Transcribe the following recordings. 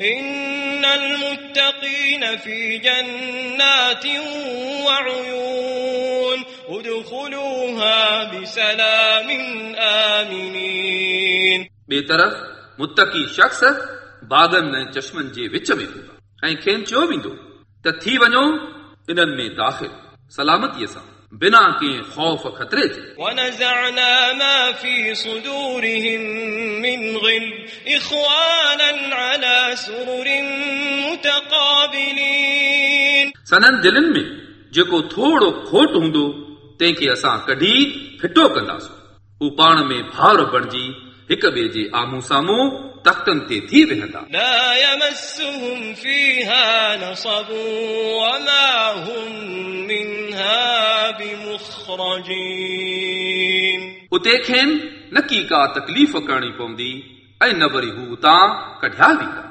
إن المتقين في جنات وعيون ادخلوها بسلام آمنين ॿिए तरफ़ मुतक़ी शख़्स बाग़नि ऐं चश्मनि जे विच में हूंदा ऐं खेनि चयो वेंदो त थी वञो इन्हनि में दाख़िल सलामतीअ सां बिना कंहिं ख़ौफ़ खतरे जे ونزعنا ما في صدورهم من غل إخوانا على سرر متقابلين सननि दिलनि में जेको थोरो खोट हूंदो तंहिंखे असां कढी फिटो कंदासूं हू पाण में भाउर बणिजी हिक ॿिए जे आम्हूं साम्हूं तख़्तनि ते थी वेहंदा لا يمسهم فيها نصب وما उते खेनि न की का तकलीफ़ करणी पवंदी ऐं न वरी हू हुतां कढिया वेंदा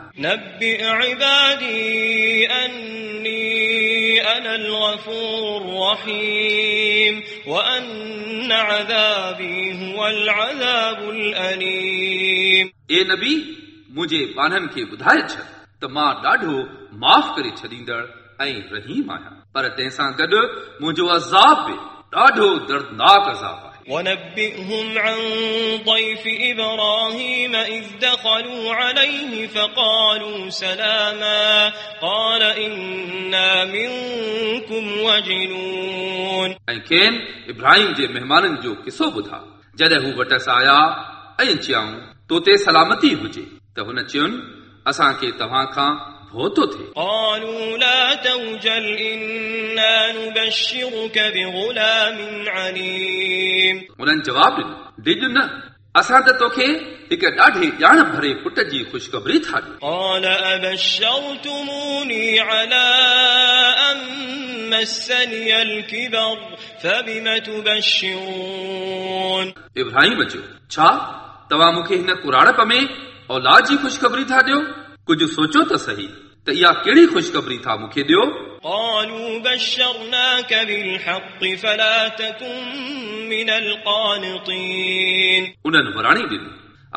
ए नबी मुंहिंजे बाननि खे ॿुधाए छॾ त मां ॾाढो माफ़ करे छॾींदड़ ऐं रहीम आहियां पर तंहिंसां गॾु मुंहिंजो अज़ाब बि ॾाढो दर्दनाक अज़ाब आहे ونبئهم عن ضيف إبراهيم إذ دخلوا عليه فقالوا سلاما قال إنا منكم وجنون ऐं खेनि इब्राहिम जे महिमाननि जो किसो ॿुधा जॾहिं हू वटसि आया ऐं चयऊं तोते सलामती हुजे त हुन चयुनि असांखे तव्हां खां भउ थो थिए قالوا لا توجل إنا نبشرك بغلام عليم हुननि जवाब ॾिनो डिॼ न असां त तोखे हिकु ॾाढे ॼाण भरे पुट जी ख़ुशख़बरी था ॾियूं قال أبشرتموني على أن مسني الكبر فبم تبشرون इब्राहिम चयो छा तव्हां मूंखे हिन कुराड़प में औलाद जी ख़ुशख़बरी था ॾियो कुझु सोचो त सही त इहा कहिड़ी ख़ुशख़बरी था मूंखे ॾियो قالوا بشرناك بالحق فلا تكن من القانطين उन्हनि वराणी ॾिनी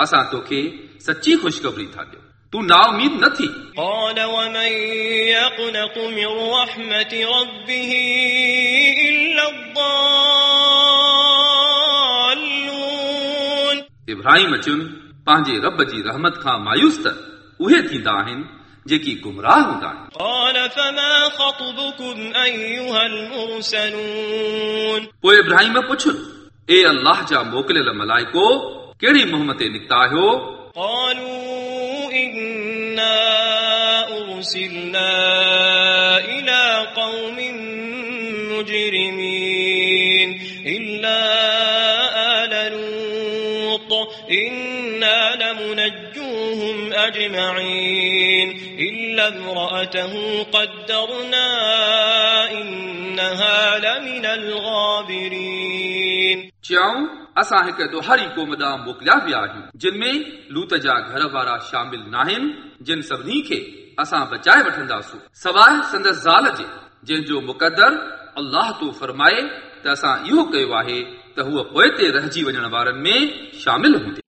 असां तोखे सची ख़ुशख़बरी था ॾियो तूं नाउमीद न थी قال ومن يقنط من رحمة ربه إلا الضالون इब्राहिम चयुनि पंहिंजे रब जी रहमत खां मायूस त उहे थींदा आहिनि जेकी गुमराह हूंदा आहिनि قال فما خطبكم أيها المرسلون पोइ इब्राहिम पुछनि ए अल्लाह जा मोकिलियल मलाइको कहिड़ी मुहिम ते निकिता आहियो قالوا إنا أرسلنا إلى قوم مجرمين إلا آل لوط إنا لمنجوهم أجمعين إلا امرأته قدرنا إنها لمن الغابرين चऊं असां हिकु ॾोहारी क़ौम ॾांहुं मोकिलिया विया आहियूं जिन में लूत जा घर वारा शामिल नाहिनि जिन सभिनी खे असां बचाए वठंदासूं सवाइ संदसि ज़ाल जे जंहिंजो मुक़दर अल्लाह तो फरमाए त असां इहो कयो आहे त हूअ पोइ ते रहिजी वञण वारनि में शामिल हूंदी